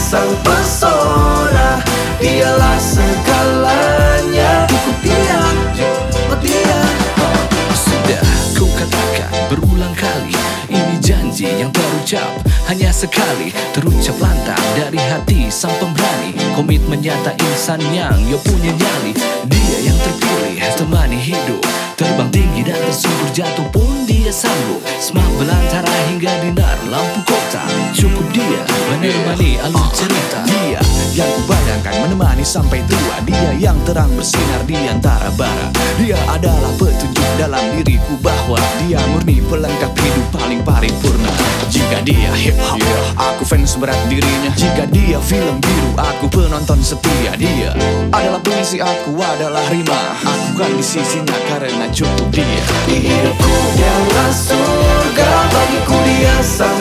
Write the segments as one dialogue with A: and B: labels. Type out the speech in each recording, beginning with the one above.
A: sang pesona Dialah segalanya. Cukup dia, oh dia.
B: Sudah ku katakan berulang kali. Ini janji yang terucap hanya sekali Terucap lantang dari hati sang pemberani. Komitmen nyata insan yang yo punya nyali. Dia yang terpilih temani hidup. Terbang tinggi dan tersungkur jatuh pun dia sanggup. Semak belantara hingga dinar lampu Cukup dia menemani alur cerita.
C: Dia yang kubayangkan menemani sampai tua. Dia yang terang bersinar di antara bara. Dia adalah petunjuk dalam diriku bahwa Dia murni pelengkap hidup paling paripurna. Jika dia hip hop, aku fans berat dirinya. Jika dia film biru, aku penonton setia. Dia adalah pengisi aku adalah rima. Aku kan di sisinya karena cukup dia.
A: Di hidupku dialah surga Bagiku dia sang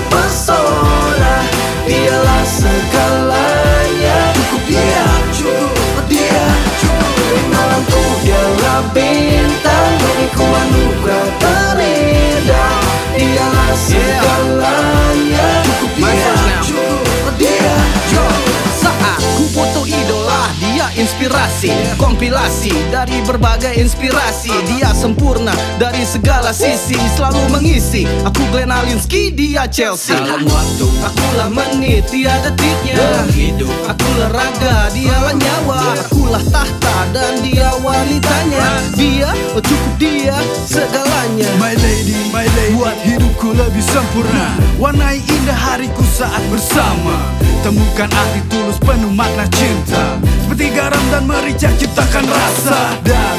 D: inspirasi Kompilasi dari berbagai inspirasi. Dia sempurna dari segala sisi Selalu mengisi Aku Glenn Alinsky Dia Chelsea. Dalam waktu Akulah menit Dia detiknya. Hidup Akulah raga Dialah nyawa. Akulah tahta Dan dia wanitanya. Dia Oh cukup dia Segalanya.
E: My lady, my lady Buat hidupku lebih sempurna. Warnai indah hariku saat bersama. Temukan arti tulus penuh makna cinta merica ciptakan rasa. Dan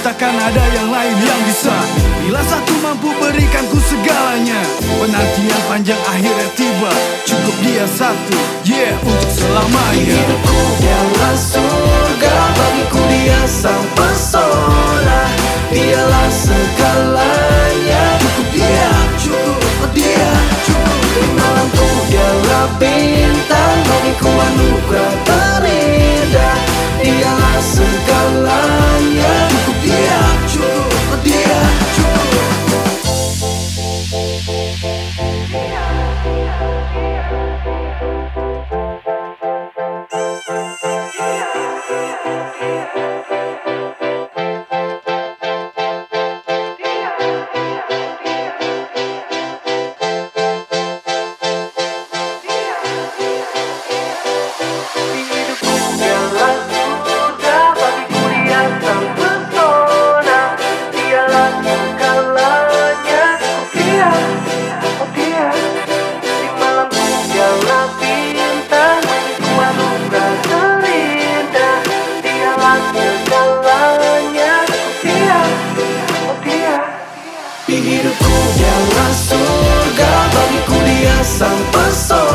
E: takkan ada yang lain yang bisa. Bila satu mampu berikanku segalanya Penantian panjang akhirnya tiba. Cukup dia satu, yeah untuk selamanya.
A: Hidupku dialah surga hidupku Jalan surga bagiku dia sang pesona